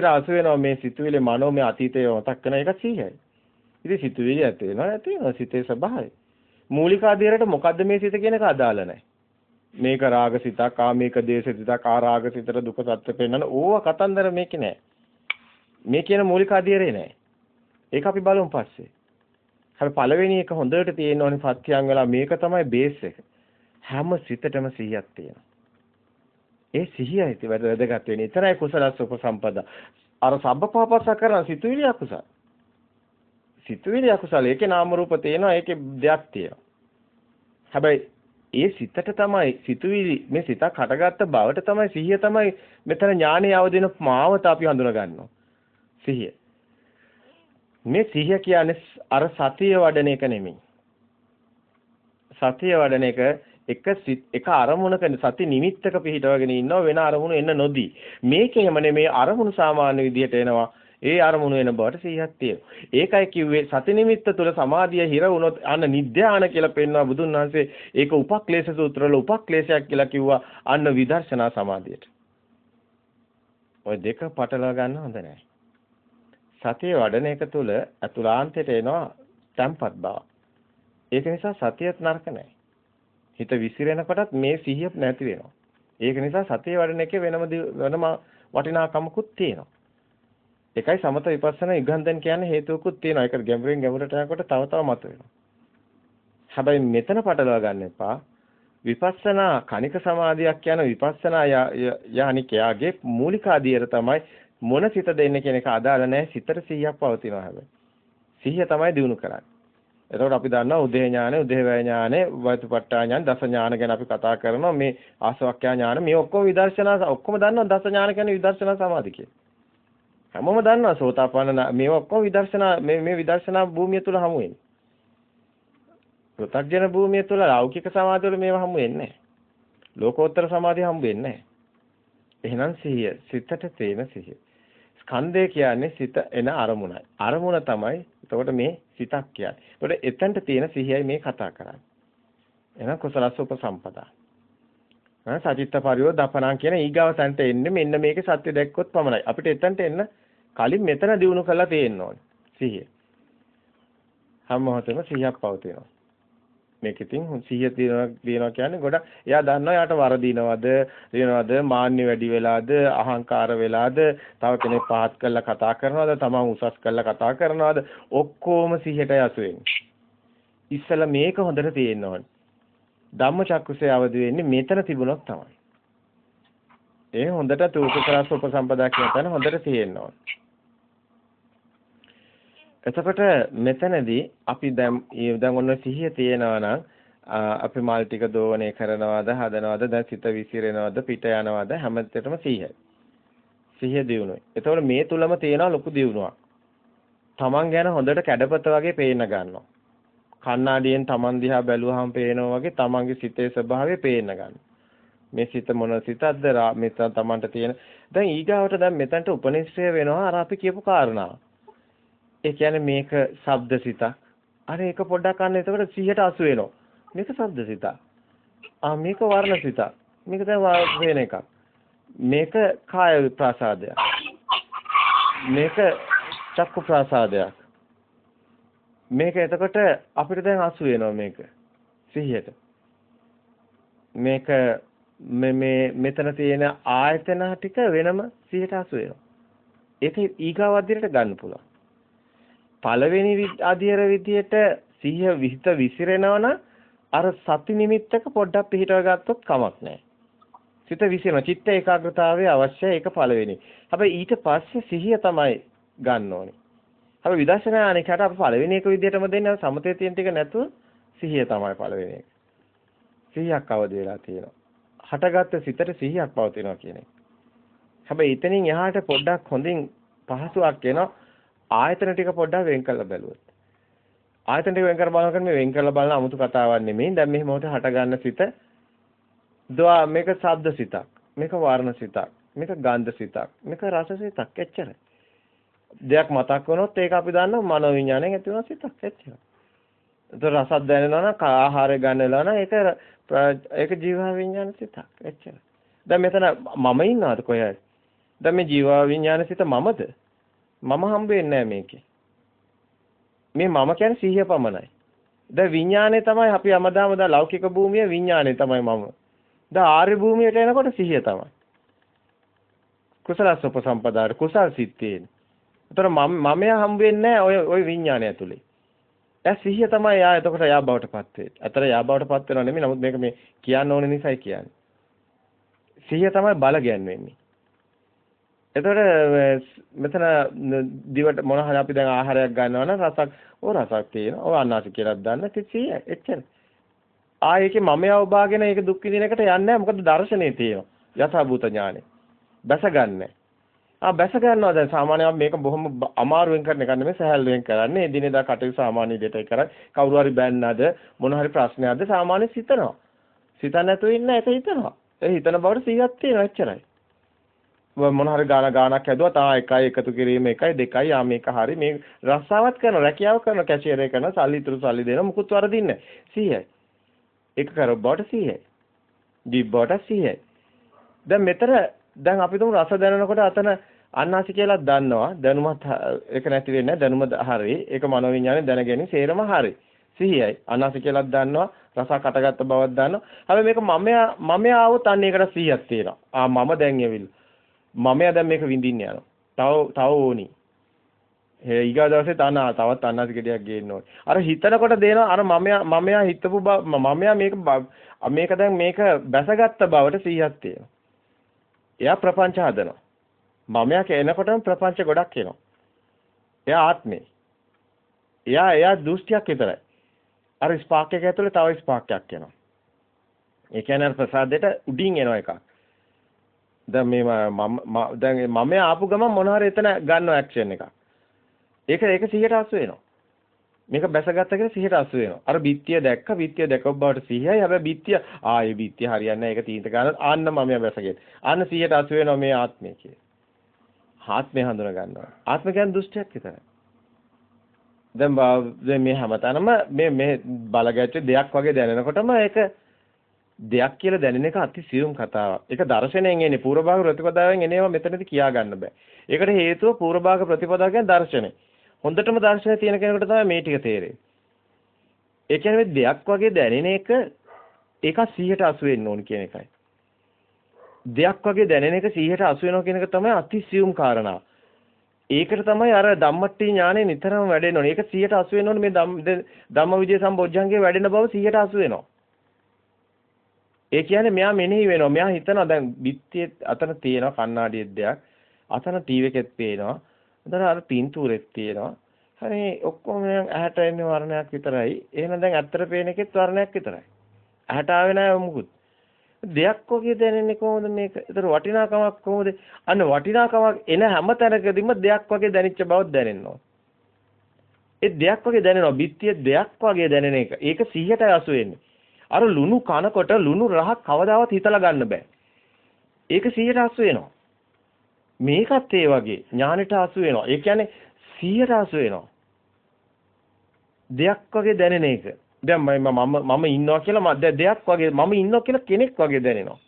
රස වෙනවා මේ සිතුවිලි මනෝමය අතීතය මතක් කරන එක සිහියයි. ඉතින් සිතුවිලි ඇති වෙනවා නැති වෙනවා සිතේ ස්වභාවය. මූලික අධීරයට මොකද්ද මේ සිත කියන එක අදාළ නැහැ. මේක රාග සිතක්, ආ මේක දේශ සිතක්, ආ රාග සිතට දුක සත්‍ය පෙන්නන ඕව කතන්දර මේකේ නැහැ. මේ කියන මූලික අධීරේ නැහැ. ඒක අපි බලමු පස්සේ. හැබැයි පළවෙනි එක හොඳට තියෙන්න ඕනේ සත්‍යයන් වෙලා මේක තමයි බේස් එක. හැම සිතටම සිහියක් තියෙනවා. ඒ සිහියයි වැදගත් වෙන්නේ. එතරයි කුසලස් උපසම්පදා. අර සබ්බපාපස්ස කරන සිතුවිලි අකුසල. සිතුවිලි අකුසල. ඒකේ නාම රූප තියෙනවා. ඒකේ දෙයක් තියෙනවා. හැබැයි ඒ සිතට තමයි සිතුවිලි මේ සිතක් හටගත්ත බවට තමයි සිහිය තමයි මෙතන ඥානය අවදින මාවත අපි හඳුනා ගන්නවා. සිහිය. මේ සිහිය කියන්නේ අර සතිය වඩන එක නෙමෙයි. සතිය වඩන එක එක එක අරමුණක සති නිමිත්තක පිහිටවගෙන ඉන්නවා වෙන අරමුණු එන්න නොදී. මේකේම නෙමේ අරමුණු සාමාන්‍ය විදිහට එනවා. ඒ අරමුණු එන බවට සිහියක් තියෙනවා. ඒකයි කිව්වේ සති නිමිත්ත තුළ සමාධිය හිර වුණොත් අන්න නිද්‍යාන කියලා පෙන්වනවා බුදුන් වහන්සේ. ඒක උපක්ලේශ සූත්‍රවල උපක්ලේශයක් කියලා කිව්වා. අන්න විදර්ශනා සමාධියට. ওই දෙක පටලවා ගන්න හොඳ නැහැ සතිය වඩන එක තුළ අතුලාන්තයට එනවා tempat බව. ඒක නිසා සතියත් නරක නැහැ හිත විසිරෙනකොටත් මේ සිහිය නැති වෙනවා. ඒක නිසා සතිය වඩන එකේ වෙනම වෙනම වටිනාකමකුත් තියෙනවා. ඒකයි සමත විපස්සනා ඉගන්දන් කියන්නේ හේතුවකුත් තියෙනවා. ඒක ගැඹුරින් ගැඹුරට යනකොට තව තව මතුවෙනවා. හැබැයි මෙතන පටලවා ගන්න එපා. විපස්සනා කණික සමාධියක් කියන විපස්සනා යහනිකයාගේ මූලික අධියර තමයි මොන සිත දෙන්නේ කියන එක අදාළ නැහැ. සිතට 100ක් පවතිනවා හැබැයි. 100 තමයි දිනු කරන්නේ. එතකොට අපි දන්නවා උදේ ඥානෙ, උදේවැය ඥානෙ, වෛතුපට්ඨා ඥාන, දස ඥාන ගැන අපි කතා කරනවා. මේ ආසවක්ඛ්‍යා ඥාන මේ ඔක්කොම විදර්ශනා ඔක්කොම දන්නවා දස ඥාන කියන්නේ විදර්ශනා සමාධි කියලා. හැමෝම දන්නවා සෝතාපන්න මේ ඔක්කොම විදර්ශනා මේ මේ විදර්ශනා භූමිය තුල හමු වෙන්නේ. පෘථග්ජන භූමිය තුල ලෞකික සමාධිය වල මේවා හමු වෙන්නේ නැහැ. ලෝකෝත්තර සමාධිය හමු වෙන්නේ නැහැ. එහෙනම් සිහිය සිතට තේන සිහිය. ස්කන්ධය කියන්නේ සිත එන අරමුණයි. අරමුණ තමයි එතකොට මේ සිතක් කියන්නේ. එතකොට එතනට තියෙන සිහියයි මේ කතා කරන්නේ. එහෙනම් කුසලස්ස උපසම්පදා. ඈ සචිත්ත පරියෝ දපණං කියන ඊගාව තැනට එන්නේ මෙන්න මේකේ සත්‍ය දැක්කොත් පමණයි. අපිට එතනට එන්න කලින් මෙතන දිනු කරලා තියෙන්න ඕනේ. සිහිය. හැම මොහොතෙම සිහියක් පවතිනවා. මේක ඉතින් 100 තියනවා තියනවා කියන්නේ ගොඩක් එයා දන්නවා එයාට වරදිනවද දිනවද මාන්නි වැඩි වෙලාද අහංකාර වෙලාද තව කෙනෙක් පහත් කරලා කතා කරනවද තමන් උසස් කරලා කතා කරනවද ඔක්කොම 100ට යසු වෙන්නේ ඉස්සලා මේක හොඳට තියෙන්න ඕනේ. ධම්මචක්කුසේ අවදි වෙන්නේ මෙතන තිබුණොත් තමයි. ඒ හොඳට තූක කරස් උපසම්පදා කියන තැන හොඳට තියෙන්න ඕනේ. එතකොට මෙතනදී අපි දැන් දැන් ඔන්න සිහිය තියෙනවා නම් අපි මල් ටික දෝවණය කරනවද හදනවද දැන් සිත විසිරෙනවද පිට යනවද හැමතෙටම සිහියයි. සිහිය දිනුනොයි. එතකොට මේ තුලම තියෙනවා ලොකු දිනුවක්. Taman ගැන හොඳට කැඩපත වගේ පේන්න ගන්නවා. කණ්ණාඩියෙන් Taman දිහා බැලුවාම පේනවා වගේ Tamanගේ සිතේ ස්වභාවය පේන්න ගන්නවා. මේ සිත මොන සිතක්ද මෙතන Tamanට තියෙන දැන් ඊගාවට දැන් මෙතනට උපනිශ්‍රය වෙනවා අර අපි කියපු කාරණාව. ඒ කියන්නේ මේක ශබ්ද සිතක්. අර ඒක පොඩ්ඩක් අන්න එතකොට 100ට 80 වෙනවා. මේක ශබ්ද සිතක්. ආ මේක වර්ණ සිතක්. මේක දැන් වෙන එකක්. මේක කාය ප්‍රසාදයක්. මේක චක්කු ප්‍රසාදයක්. මේක එතකොට අපිට දැන් 80 වෙනවා මේක 100ට. මේක මේ මේ මෙතන තියෙන ආයතන ටික වෙනම 180 වෙනවා. ඒක ඊගාව අධ්‍යයනයට ගන්න පුළුවන්. පළවෙනි අධියර විදියට සිහිය විහිත විසිරෙනවනම් අර සති නිමිත්තක පොඩ්ඩක් පිහිටව ගත්තොත් කමක් නැහැ. සිත විසිරෙන චිත්ත ඒකාග්‍රතාවය අවශ්‍යයි ඒක පළවෙනි. හැබැයි ඊට පස්සේ සිහිය තමයි ගන්න ඕනේ. හැබැයි විදර්ශනා අනිකට අපි පළවෙනි එක විදියටම දෙන්නේ සමතේ තියෙන ටික නැතුව සිහිය තමයි පළවෙනි එක. සිහියක් අවදි වෙලා තියෙනවා. හටගත්ත සිතට සිහියක් පවතිනවා කියන එක. හැබැයි එතනින් එහාට පොඩ්ඩක් හොඳින් පහසුවක් එනවා. ආයතන ටික පොඩ්ඩක් වෙන් කරලා බැලුවොත්. ආයතන ටික වෙන් කර බලනකොට මේ වෙන් කරලා බලන 아무තු කතාවක් නෙමෙයි. දැන් මේ මොහොතේ හට ගන්න සිත දවා මේක ශබ්ද සිතක්. මේක වර්ණ සිතක්. මේක ගන්ධ සිතක්. මේක රස සිතක්. එච්චරයි. දෙයක් මතක් වුණොත් ඒක අපි දන්නවා මනෝ විඥාණයෙන් ඇති වෙන සිතක්. එච්චරයි. ඒතර රසක් දැනෙනවා නම් ආහාරය ගන්නලා නම් ඒක ඒක ජීව විඥාන සිතක්. එච්චරයි. දැන් මෙතන මම ඉන්නවද කොහේ දැන් මේ ජීව විඥානසිත මමද? මම හම්බ වෙන්නේ මේකේ. මේ මම කියන්නේ සිහිය පමණයි. දැන් විඥානේ තමයි අපි හැමදාම දා ලෞකික භූමිය විඥානේ තමයි මම. දැන් ආර්ය භූමියට එනකොට සිහිය තමයි. කුසලස් උපසම්පදාර කුසල් සිත්තේන. ඒතර මම මමයා හම්බ වෙන්නේ ඔය ඔය විඥානය ඇතුලේ. ඒ සිහිය තමයි යා එතකොට යා බවටපත් වෙන්නේ. අතර යා බවටපත් වෙනව නෙමෙයි නමුත් මේක මේ කියන්න ඕන නිසායි කියන්නේ. සිහිය තමයි බල ගැන්වෙන්නේ. එතකොට මෙතන දිවට මොන හරි අපි දැන් ආහාරයක් ගන්නවා නම් රසක් ඕ රසක් තියෙනවා. ඔය අන්නාසි කියලා දාන්න කිසි එච්චර. ආයේකේ මම අවබාගෙන ඒක දුක් විඳින එකට යන්නේ නැහැ. මොකද දර්ශනේ තියෙනවා. යථාභූත ඥානෙ. බැස ගන්නෑ. ආ බැස ගන්නවා දැන් සාමාන්‍යයෙන් මේක බොහොම අමාරුවෙන් කරන එක නෙමෙයි සහැල්ලුවෙන් කරන්නේ. එදිනෙදා කටයුතු සාමාන්‍ය විදිහට කරන්නේ. කවුරු හරි බැන්නද මොන හරි ප්‍රශ්නයක්ද සාමාන්‍ය සිතනවා. සිතන්න නැතුව ඉන්න ඒක හිතනවා. ඒ හිතන බවට සිහියක් තියෙනවා එච්චරයි. මොන හරි ගාන ගානක් හැදුවා තා එකයි එකතු කිරීම එකයි දෙකයි ආ මේක හරි. මේ රස්සාවක් කරන රැකියාව කරන කැෂියර් එක කරන සල්ලි ඉතුරු සල්ලි දෙන මුකුත් වරදින්නේ නැහැ. 100යි ඒක කර බවට 100යි දීබ්බවට 100යි දැන් මෙතන දැන් අපි තුමු රස දැනනකොට අතන අන්නාසි කියලා දන්නවා. දැනුමත් ඒක නැති වෙන්නේ දැනුම හරි. ඒක මනෝවිඤ්ඤාණය දැනගැනීම සේරම හරි. සිහියයි අන්නාසි කියලා දන්නවා. රස කටගත්ත බවක් දන්නවා. හැබැයි මේක මමයා මමයා આવොත් අන්න ඒකට 100ක් තියෙනවා. ආ මම දැන් එවිල්. මමයා දැන් මේක විඳින්න යනවා තව තව ඕනි ඒ ඊගා දවසේ තන තවත් අන්නාසි ගෙඩියක් ගේන්න ඕනේ. අර හිතනකොට දෙනවා අර මමයා මමයා හිතපු මමයා මේක මේක දැන් මේක බැසගත්ත බවට 100ක් තියෙනවා. එයා ප්‍රපංච හදනවා. මමයා කෙනකොටම ප්‍රපංච ගොඩක් එනවා. එයා ආත්මේ. එයා එයා දෘෂ්ටියක් විතරයි. අර ස්පාක් එක ඇතුලේ තව ස්පාක් එකක් එනවා. ඒ කියන්නේ අර ප්‍රසාදයට උඩින් එනවා එකක්. දැන් මේ මම දැන් මම ආපු ගමන් මොන හරි එතන ගන්නවා ඇක්ෂන් එකක්. ඒක ඒක 180 වෙනවා. මේක බැසගත්ත කියලා 180 වෙනවා. අර බිත්තිය දැක්ක බිත්තිය දැකව බවට 100යි. හැබැයි බිත්තිය ආ ඒ බිත්තිය හරියන්නේ නැහැ. ඒක තීන්ත ගන්න ආන්න මම බැසගෙන. ආන්න 180 වෙනවා මේ ආත්මය කියලා. ආත්මය හඳුනා ගන්නවා. ආත්ම කියන්නේ දෘෂ්ටියක් විතරයි. දැන් දැන් මේ හැමතැනම මේ මේ බලගැච්ච දෙයක් වගේ දැනෙනකොටම ඒක දෙයක් කියලා දැනෙන එක අති සියුම් කතාවක්. ඒක දර්ශනයෙන් එන්නේ පූර්වභාග ප්‍රතිපදාවෙන් එනේවා මෙතනදී කියා ගන්න බෑ. ඒකට හේතුව පූර්වභාග ප්‍රතිපදාව කියන්නේ දර්ශනය. හොඳටම දර්ශනය තියෙන කෙනෙකුට තමයි මේ ටික තේරෙන්නේ. ඒ කියන්නේ දෙයක් වගේ දැනෙන එක ඒක 100ට 80 වෙන්න ඕන කියන එකයි. දෙයක් වගේ දැනෙන එක 100ට 80 වෙනවා කියන එක තමයි අතිසියුම් කාරණා. ඒකට තමයි අර ධම්මට්ටි ඥානෙ නිතරම වැඩෙන්න ඕනේ. ඒක 100ට 80 වෙන්න ඕනේ මේ ධම්මවිජය සම්බොජ්ජංගේ වැඩෙන බව 100ට 80 වෙනවා. ඒ කියන්නේ මෙයා මෙනෙහි වෙනවා. මෙයා හිතනවා දැන් බිත්තියේ අතන තියෙන කණ්ණාඩියක් දෙයක්. අතන ටීවී එකෙත් පේනවා. එතන අර පින්තූරෙත් තියෙනවා. හරි ඔක්කොම ඇහැට එන්නේ වර්ණයක් විතරයි. එහෙනම් දැන් ඇත්තට පේන එකෙත් වර්ණයක් විතරයි. ඇහැට ආවේ නැහැ මොකුත්. දෙයක් වගේ දැනෙන්නේ කොහොමද මේක? ඒතර වටිනාකමක් කොහොමද? අන්න වටිනාකමක් එන හැම තැනකදීම දෙයක් වගේ දැනෙච්ච බවක් දැනෙනවා. ඒ දෙයක් වගේ දැනෙනවා. බිත්තිය දෙයක් වගේ දැනෙන එක. ඒක 100ට අසු වෙන්නේ. අර ලුණු කනකොට ලුණු රහ කවදාවත් හිතලා ගන්න බෑ. ඒක 100ට අසු වෙනවා. මේකත් ඒ වගේ ඥානෙට අසු වෙනවා. ඒ කියන්නේ 100ට අසු වෙනවා. දෙයක් වගේ දැනෙන එක. දැන් මම මම ඉන්නවා කියලා දෙයක් වගේ මම ඉන්නවා කියලා කෙනෙක් වගේ දැනෙනවා.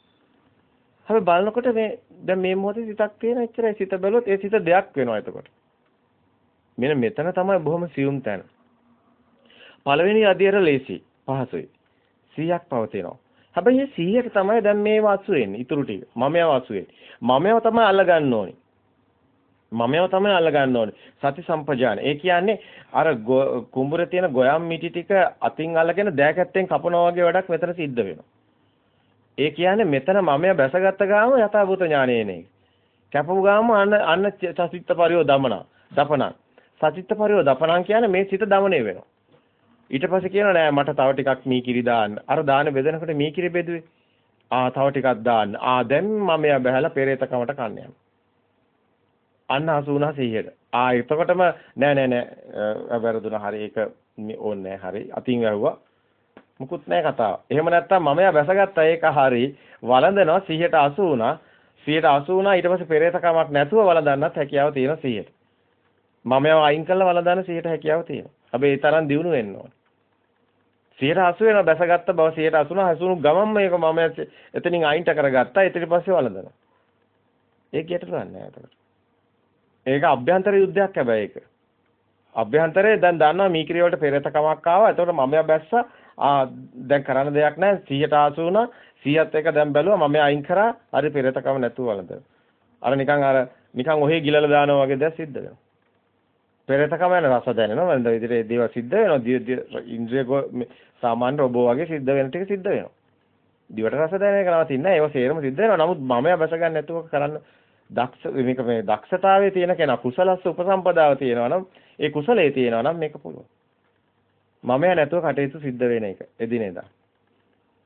හැබැයි බලනකොට මේ දැන් මේ මොහොතේ සිතක් තියෙන එච්චරයි සිත බැලුවොත් ඒ සිත දෙයක් වෙනවා එතකොට. මෙන්න මෙතන තමයි බොහොම සියුම් තැන. පළවෙනි අධියර ලේසි පහසුයි. 100ක් පවතිනවා. හැබැයි මේ 100ට තමයි දැන් මේව අසු වෙන්නේ. ඊටු ටික. මමයව අසු වෙන්නේ. මමයව තමයි අල්ලගන්න ඕනේ. මමයව තමයි අල්ලගන්න ඕනේ. සති සම්පජාන. ඒ කියන්නේ අර කුඹුරේ තියෙන ගොයම් මිටි ටික අතින් අල්ලගෙන දෑකැත්තෙන් කපනවා වගේ වැඩක් මෙතන සිද්ධ වෙනවා. ඒ කියන්නේ මෙතන මමයා බැසගත්ත ගාම යථාභූත ඥානය එන එක. කැපපු ගාම අන්න අන්න චිත්ත පරියෝ දමන. දපනං. සචිත්ත පරියෝ දපනං කියන්නේ මේ සිත දමණය වෙනවා. ඊට පස්සේ කියනවා නෑ මට තව ටිකක් මීකිරි දාන්න. අර දාන බෙදනකොට මීකිරි බෙදුවේ. ආ තව ටිකක් දාන්න. ආ දැන් මම යා බහැලා පෙරේතකමට කන්න යනවා. අන්න 89 100ට. ආ එතකොටම නෑ නෑ නෑ වැරදුනා හරි ඒක ඕනේ නෑ හරි. අතින් වැහුවා. මුකුත් නෑ කතාව. එහෙම නැත්තම් මම යා බැසගත්තා ඒක හරි. වළඳනවා 100ට 80 වුණා. 180 වුණා ඊට පස්සේ පෙරේතකමක් නැතුව වළඳන්නත් හැකියාව තියෙනවා 100ට. මම යා අයින් කළා වළඳන්න 100ට හැකියාව තියෙනවා. හැබැයි ඒ තරම් දියුණු වෙන්න ඕනේ. 180 වෙනවා බැසගත්ත බව 180 හැසුණු ගමන්ම මේක මම එතනින් අයින්ට කරගත්තා ඊට පස්සේ වළඳනවා ඒක ගැටලුවක් නෑ එතකොට. ඒක අභ්‍යන්තර යුද්ධයක් හැබැයි ඒක. අභ්‍යන්තරේ දැන් දන්නවා මීකිරිය වලට පෙරතකමක් ආවා. එතකොට මමයා බැස්සා. ආ දැන් කරන්න දෙයක් නැහැ. 100ට ආසු වුණා. 100ත් එක දැන් බැලුවා මම අයින් කරා. හරි පෙරතකම නැතුව වළඳ. අර නිකන් අර නිකන් ඔහේ ගිලලා දානවා වගේ දෙයක් සිද්ධ වෙනවා. පෙරතකම යන රස දැනෙනවා. වළඳ විදිහට දේවල් සිද්ධ වෙනවා. ඉන්ද්‍රිය සාමාන්‍ය රොබෝ වගේ සිද්ධ වෙන ටික සිද්ධ වෙනවා. දිවට රස දැනෙන එක නවතින්නේ නැහැ. ඒව සේරම සිද්ධ වෙනවා. නමුත් මමයා බැස ගන්න නැතුව කරන්න දක්ෂ මේක මේ දක්ෂතාවයේ තියෙන කෙනා කුසලස්ස උපසම්පදාව තියෙනවා නම් ඒ කුසලයේ තියෙනවා නම් මේක පුළුවන්. මමයා නැතුව කටයුතු සිද්ධ වෙන එක එදිනෙදා.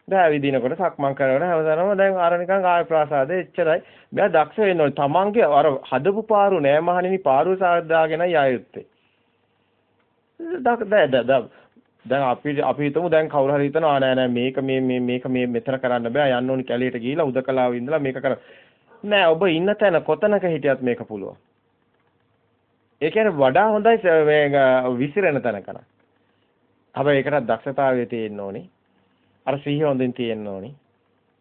දැන් විදිනකොට සක්මන් කරනකොට හැමදාම දැන් අර නිකන් කාය ප්‍රාසාදේ එච්චරයි. මෙයා දක්ෂ වෙන්න ඕනේ. තමන්ගේ අර හදපු පාරු නෑ මහණෙනි පාරු සාදාගෙනයි ආයුත්තේ. දැන් අපි අපි හිතමු දැන් කවුරු හරි හිතනවා නෑ නෑ මේක මේ මේ මේක මේ මෙතන කරන්න බෑ යන්න ඕනි කැලේට ගිහිලා උදකලාව ඉඳලා මේක කරන්න. නෑ ඔබ ඉන්න තැන කොතනක හිටියත් මේක පුළුවන්. ඒ කියන්නේ වඩා හොඳයි මේ විසිරෙන තැනකන. හැබැයි ඒකට දක්ෂතාවය තියෙන්න ඕනේ. අර සිහිය හොඳින් තියෙන්න ඕනේ.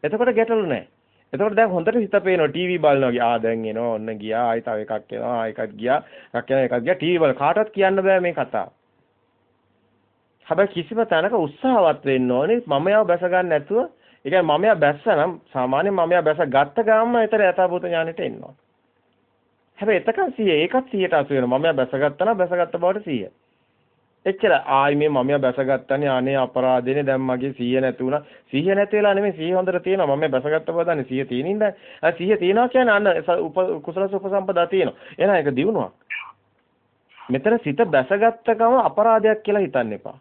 එතකොට ගැටලු නෑ. එතකොට දැන් හොඳට හිත පේනවා ටීවී බලනවා වගේ. ආ දැන් එනවා ඔන්න ගියා. ආයි තව එකක් එනවා. ආ එකක් ගියා. එකක් එනවා එකක් ගියා. ටීවී වල කාටවත් කියන්න බෑ මේ කතාව. හැබැයි කිසිම තැනක උත්සාහවත් වෙන්න ඕනේ මමයාව බැස ගන්න නැතුව ඒ කියන්නේ මමයා බැස්සනම් සාමාන්‍යයෙන් මමයා බැස ගත්ත ගාම ඊතර යථාභූත ඥානෙට එනවා. හැබැයි එතකන් 100 ඒකත් 100ට අසු වෙනවා. මමයා බැසගත්තා නම් බැසගත්ත බවට 100. එච්චර ආයි මේ මමයා බැසගත්තානේ අනේ අපරාධේනේ දැන් මගේ 100 නැති වුණා. 100 නැති වෙලා නෙමෙයි 100 හොඳට තියෙනවා. මම බැසගත්ත බව දන්නේ 100 තියෙනින්ද? ආ 100 තියෙනවා කියන්නේ අන්න කුසල සුපසම්පදා තියෙනවා. එහෙනම් ඒක දිනුවක්. මෙතන සිත බැසගත්ත ගම අපරාධයක් කියලා හිතන්න එපා.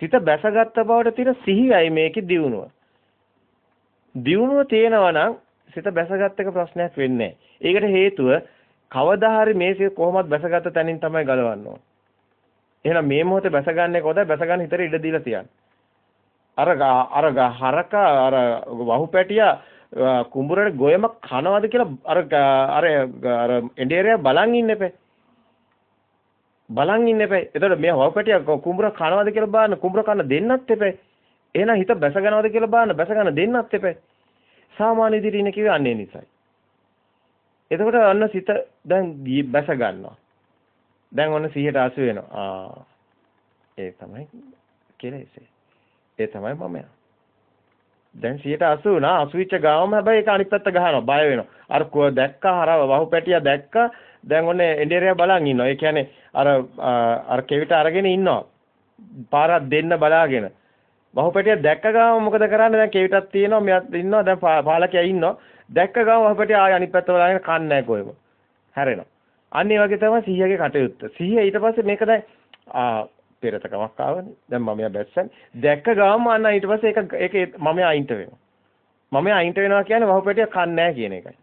සිත බැසගත්ත බවට තියෙන සිහියයි මේකේ දිනුව. දියුණුව තියෙනවා නම් සිත බැසගත් එක ප්‍රශ්නයක් වෙන්නේ ඒකට හේතුව කවදා හරි මේ කොහොමත් බැසගත් තැනින් තමයි ගලවන්න ඕන. එහෙනම් මේ මොහොතේ බැසගන්නේ කොහොමද? බැසගන්න හිතට ඉඩ දීලා තියන්න. අර අර හරක අර වහු පැටියා කුඹුරේ ගොයම කනවද කියලා අර අර අර එඬේරියා බලන් ඉන්න එපේ. බලන් ඉන්න එපේ. එතකොට මේ වහු පැටියා කුඹුර කනවද කියලා බලන්න කුඹුර කන්න දෙන්නත් එපේ. එහෙනම් හිත බැස ගන්නවද කියලා බලන්න බැස ගන්න දෙන්නත් එපේ. සාමාන්‍ය විදිහට ඉන්නේ කිව්වේ අන්නේ නිසයි. එතකොට අන්න සිත දැන් බැස ගන්නවා. දැන් ඔන්න 100ට ආසු වෙනවා. ආ ඒ තමයි කෙලෙසේ. ඒ තමයි මමයා. දැන් 180 වුණා. 80ච්ච ගාවම හැබැයි ඒක අනිත් පැත්ත ගහනවා. බය වෙනවා. අර දැක්කා අර වහු පැටියා දැක්කා. දැන් ඔන්නේ එන්ඩේරියා බලන් ඉන්නවා. ඒ කියන්නේ අර අර කෙවිත අරගෙන ඉන්නවා. පාරක් දෙන්න බලාගෙන. වහුපැටිය දැක්ක ගාම මොකද කරන්නේ? දැන් කෙවිතක් තියෙනවා මෙයක් ඉන්නවා. දැන් පාලකයා ඉන්නවා. දැක්ක ගාම වහුපැටිය ආය අනිත් පැත්ත බලාගෙන කන්නේ නැහැ කොහෙම. හැරෙනවා. අන්න ඒ වගේ තමයි 100ගේ කටයුත්ත. 100 ඊට පස්සේ මේක දැන් ආ පෙරතකමක් ආවනේ. දැන් මම යා බැස්සන් දැක්ක ගාම අන්න ඊට පස්සේ ඒක ඒක මම අයින්ට වෙනවා. මම අයින්ට වෙනවා කියන්නේ වහුපැටිය කන්නේ නැහැ කියන එකයි.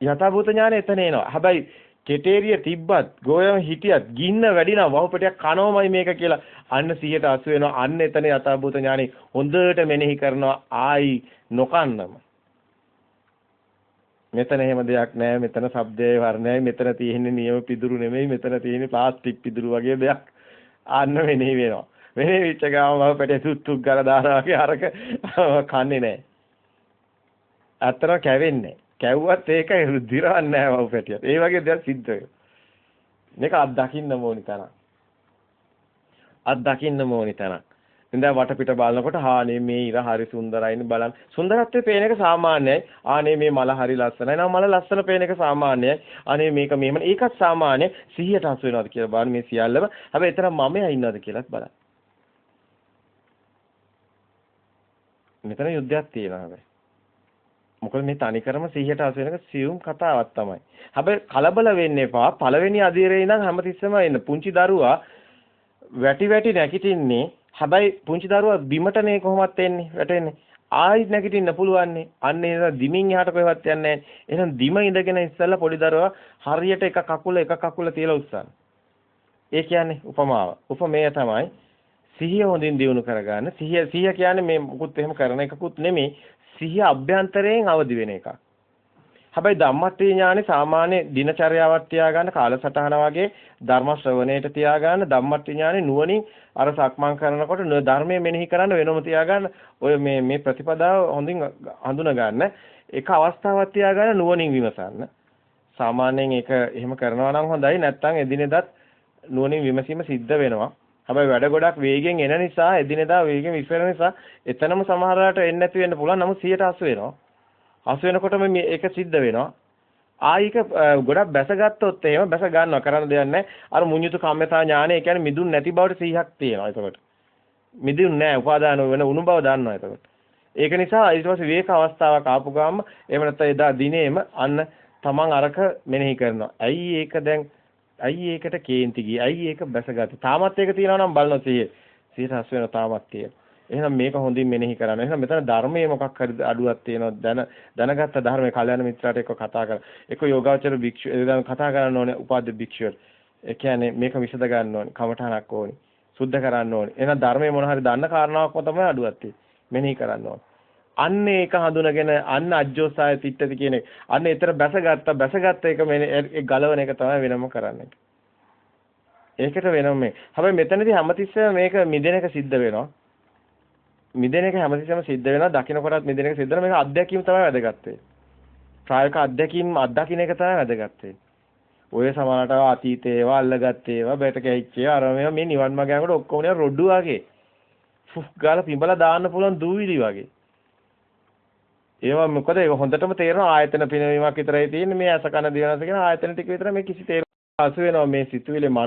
යථාභූත ඥානය එතන එනවා. හැබැයි කෙටේරිය තිබ්බත් ගෝයම හිටියත් ගින්න වැඩි නම් වහුපටියක් කනවමයි මේක කියලා අන්න 180 වෙනවා. අන්න එතන යථාභූත ඥානෙ හොඳට මෙනෙහි කරනවා. ආයි නොකන්නම. මෙතන එහෙම දෙයක් නැහැ මෙතන ශබ්දයේ වර්ණයයි මෙතන තියෙන්නේ නියම පිදුරු නෙමෙයි මෙතන තියෙන්නේ ප්ලාස්ටික් පිදුරු වගේ දෙයක් අන්න මෙනෙහි වෙනවා මෙනෙහි වෙච්ච ගාම වහුපටිය සුත්තුක් ගාලා දානවා වගේ අරක කන්නේ නැහැ අතර කැවෙන්නේ කැව්වත් ඒක දිරවන්නේ නැහැ වහු පැටියට. ඒ වගේ දේවල් සිද්ධ වෙනවා. මේක අත් දකින්න ඕනි තරම්. අත් දකින්න ඕනි තරම්. ඉතින් වටපිට බලනකොට හානේ මේ ඉර හරි සුන්දරයිනේ බලන්න. සුන්දරත්වයේ පේන එක සාමාන්‍යයි. ආනේ මේ මල හරි ලස්සනයි. නම් මල ලස්සන පේන එක සාමාන්‍යයි. අනේ මේක මෙහෙම ඒකත් සාමාන්‍ය 100ට හසු වෙනවද කියලා බලන්න මේ සියල්ලම. හැබැයි එතන මමයා ඉන්නවද කියලාත් බලන්න. මෙතන යුද්ධයක් තියෙනවා හැබැයි. මොකද මේ තනිකරම 100ට 80 වෙනක සියුම් කතාවක් තමයි. හැබැයි කලබල වෙන්න එපා. පළවෙනි අධීරේ ඉඳන් හැමතිස්සෙම එන්න. පුංචි දරුවා වැටි වැටි නැගිටින්නේ. හැබැයි පුංචි දරුවා බිමටනේ කොහොමත් එන්නේ වැටෙන්නේ. ආයි නැගිටින්න පුළුවන්නේ. අන්න ඒ දිමින් එහාට කොහෙවත් යන්නේ නැහැ. එහෙනම් දිම ඉඳගෙන ඉස්සෙල්ලා පොඩි දරුවා හරියට එක කකුල එක කකුල තියලා උස්සන්න. ඒ කියන්නේ උපමාව. උපමේය තමයි සිහිය හොඳින් දියුණු කරගන්න. සිහිය සිහිය කියන්නේ මේ මුකුත් එහෙම කරන එකකුත් නෙමෙයි. සිහිය අභ්‍යන්තරයෙන් අවදි වෙන එකක්. හැබැයි ධම්මට්ටි ඥානේ සාමාන්‍ය දිනචර්යාවක් තියාගන්න කාලසටහන වගේ ධර්ම ශ්‍රවණයට තියාගන්න ධම්මට්ටි ඥානේ නුවණින් අර සක්මන් කරනකොට ධර්මයේ මෙනෙහි කරන්න වෙනම තියාගන්න ඔය මේ මේ ප්‍රතිපදාව හොඳින් හඳුනා ගන්න. එක අවස්ථාවක් තියාගෙන නුවණින් විමසන්න. සාමාන්‍යයෙන් ඒක එහෙම කරනවා නම් හොඳයි. නැත්නම් එදිනෙදත් නුවණින් විමසීම සිද්ධ වෙනවා. හැබැයි වැඩ ගොඩක් වේගෙන් එන නිසා එදිනෙදා වේගෙන් විශ්වර නිසා එතනම සමහරවට එන්නේ නැති වෙන්න පුළුවන්. නමුත් 180 වෙනවා. 80 වෙනකොටම මේක සිද්ධ වෙනවා. ආයික ගොඩක් බැසගත්තොත් එහෙම බැස ගන්නවා කරන්න දෙයක් නැහැ. අර මුඤ්ඤුතු කම්මතා ඥානය කියන්නේ මිදුන් නැති බවට 100ක් තියෙනවා එතකොට. මිදුන් නැහැ උපාදාන වෙන උණු බව දන්නවා එතකොට. ඒක නිසා ඊට පස්සේ විවේක අවස්ථාවක් ආපු ගාම එහෙම නැත්නම් එදා දිනේම අන්න තමන් අරක මෙනෙහි කරනවා. ඇයි ඒක දැන් ඇයි ඒකට කේන්ති ගියේ? ඇයි ඒක බැසගත්තේ? තාමත් ඒක තියෙනවා නම් බලනවා 100. 180 වෙන තාමත් තියෙනවා. එහෙනම් මේක හොඳින් මෙනෙහි කරන්න. එහෙනම් මෙතන ධර්මයේ මොකක් හරි අඩුවක් තියෙනවා. දැන දැනගත්ත ධර්මයේ කල්යනා මිත්‍රාට එක්ක කතා කරලා. එක්ක යෝගාචර භික්ෂු එදා කතා කරන්න ඕනේ උපාද්‍ය භික්ෂුවට. ඒ කියන්නේ මේක විසඳ ගන්න ඕනේ. කමඨහනක් ඕනේ. සුද්ධ කරන්න ඕනේ. එහෙනම් ධර්මයේ මොන හරි දන්න කාරණාවක්ම තමයි අඩුවක් තියෙන්නේ. මෙනෙහි කරන්න ඕනේ. අන්න ඒක හඳුනගෙන අන්න අජ්ජෝසාය තිට්ඨති කියන එක. අන්න ඒතර බැසගත්ත බැසගත්ත එක මේ ගලවන එක තමයි වෙනම කරන්නේ. ඒකට වෙනම මේ. හැබැයි මෙතනදී හැමතිස්සෙම මේක මිදෙන එක සිද්ධ වෙනවා. මිදෙන එක හැමතිස්සෙම සිද්ධ වෙනවා. දකින්න කොටත් මිදෙන එක සිද්ධ වෙනවා. මේක අත්දැකීම තමයි වැදගත් වෙන්නේ. ප්‍රායෝගික අත්දැකීම් අත්දකින්න එක තමයි වැදගත් වෙන්නේ. ඔය සමානට අතීතේ ඒවා අල්ලගත් ඒවා බයට කැහිච්ච ඒවා අර මේවා මේ නිවන් මාර්ග යනකොට ඔක්කොම නේ රොඩු වගේ. ෆුක් ගාලා පිඹලා දාන්න පුළුවන් දූවිලි වගේ. ඒවා මොකද ඒක හොඳටම තේරෙනවා ආයතන පිනවීමක් විතරයි තියෙන්නේ මේ අස කන දිවනස කියන ආයතන ටික විතර මේ කිසි තේරුම් අසු වෙනවා මේ සිතුවිලි